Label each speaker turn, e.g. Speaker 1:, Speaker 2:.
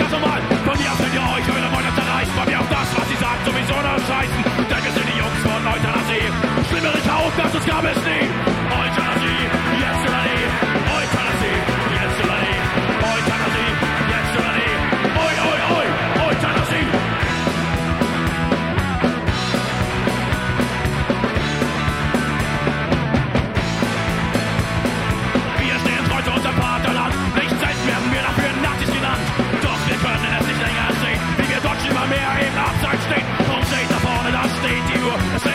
Speaker 1: seid für uns auch nicht ganz normal. Von mir aus könnt ihr euch eure You.